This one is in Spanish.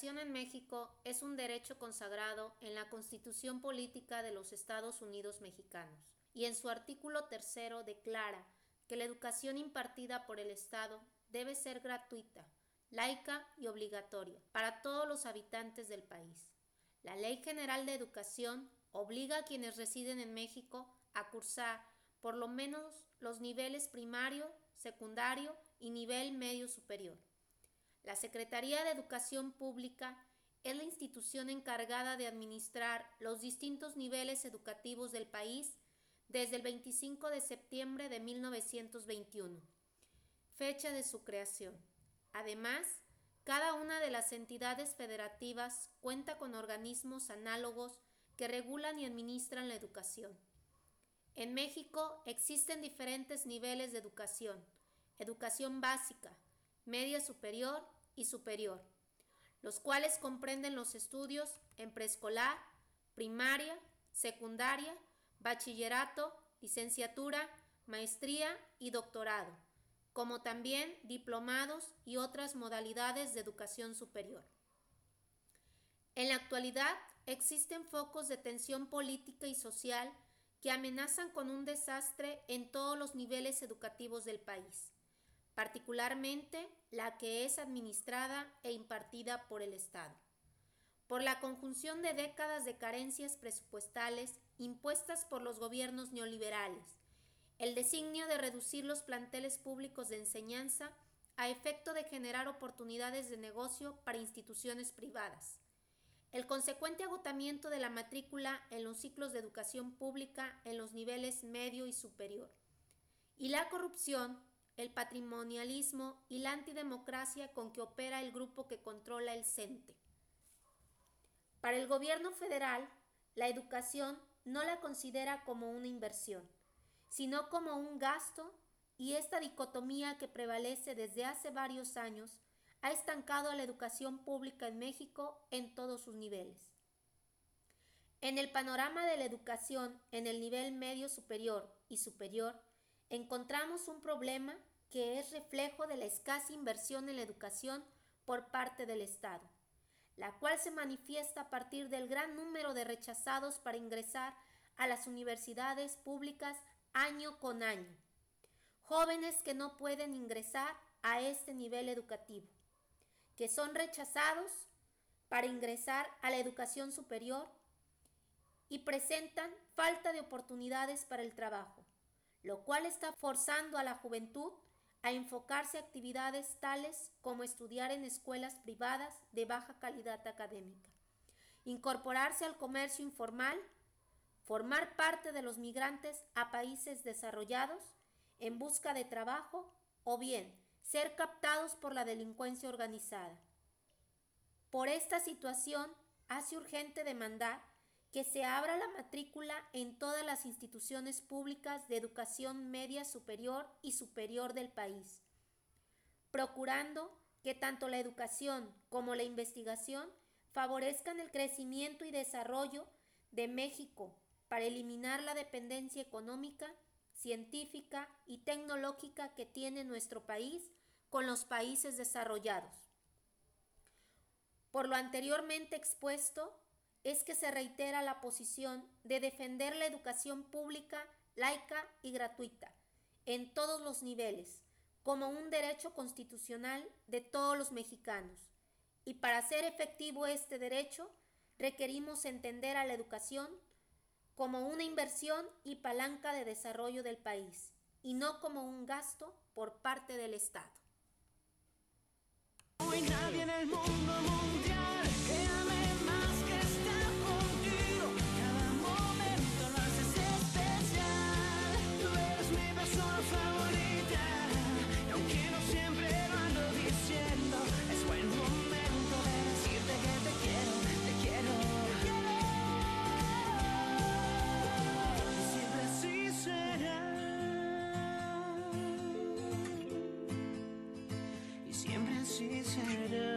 educación en México es un derecho consagrado en la Constitución Política de los Estados Unidos Mexicanos y en su artículo tercero declara que la educación impartida por el Estado debe ser gratuita, laica y obligatoria para todos los habitantes del país. La Ley General de Educación obliga a quienes residen en México a cursar por lo menos los niveles primario, secundario y nivel medio superior. La Secretaría de Educación Pública es la institución encargada de administrar los distintos niveles educativos del país desde el 25 de septiembre de 1921, fecha de su creación. Además, cada una de las entidades federativas cuenta con organismos análogos que regulan y administran la educación. En México existen diferentes niveles de educación, educación básica, media superior y superior, los cuales comprenden los estudios en preescolar, primaria, secundaria, bachillerato, licenciatura, maestría y doctorado como también diplomados y otras modalidades de educación superior. En la actualidad existen focos de tensión política y social que amenazan con un desastre en todos los niveles educativos del país, particularmente la que es administrada e impartida por el Estado. Por la conjunción de décadas de carencias presupuestales impuestas por los gobiernos neoliberales, el designio de reducir los planteles públicos de enseñanza a efecto de generar oportunidades de negocio para instituciones privadas, el consecuente agotamiento de la matrícula en los ciclos de educación pública en los niveles medio y superior, y la corrupción, el patrimonialismo y la antidemocracia con que opera el grupo que controla el CENTE. Para el gobierno federal, la educación no la considera como una inversión, sino como un gasto y esta dicotomía que prevalece desde hace varios años ha estancado a la educación pública en México en todos sus niveles. En el panorama de la educación en el nivel medio superior y superior, encontramos un problema que es reflejo de la escasa inversión en la educación por parte del Estado, la cual se manifiesta a partir del gran número de rechazados para ingresar a las universidades públicas año con año. Jóvenes que no pueden ingresar a este nivel educativo, que son rechazados para ingresar a la educación superior y presentan falta de oportunidades para el trabajo, lo cual está forzando a la juventud a enfocarse a actividades tales como estudiar en escuelas privadas de baja calidad académica, incorporarse al comercio informal formar parte de los migrantes a países desarrollados en busca de trabajo o bien ser captados por la delincuencia organizada. Por esta situación, hace urgente demandar que se abra la matrícula en todas las instituciones públicas de educación media superior y superior del país, procurando que tanto la educación como la investigación favorezcan el crecimiento y desarrollo de México para eliminar la dependencia económica, científica y tecnológica que tiene nuestro país con los países desarrollados. Por lo anteriormente expuesto, es que se reitera la posición de defender la educación pública, laica y gratuita, en todos los niveles, como un derecho constitucional de todos los mexicanos. Y para hacer efectivo este derecho, requerimos entender a la educación como una inversión y palanca de desarrollo del país, y no como un gasto por parte del Estado. Hay nadie en el mundo mundial she said.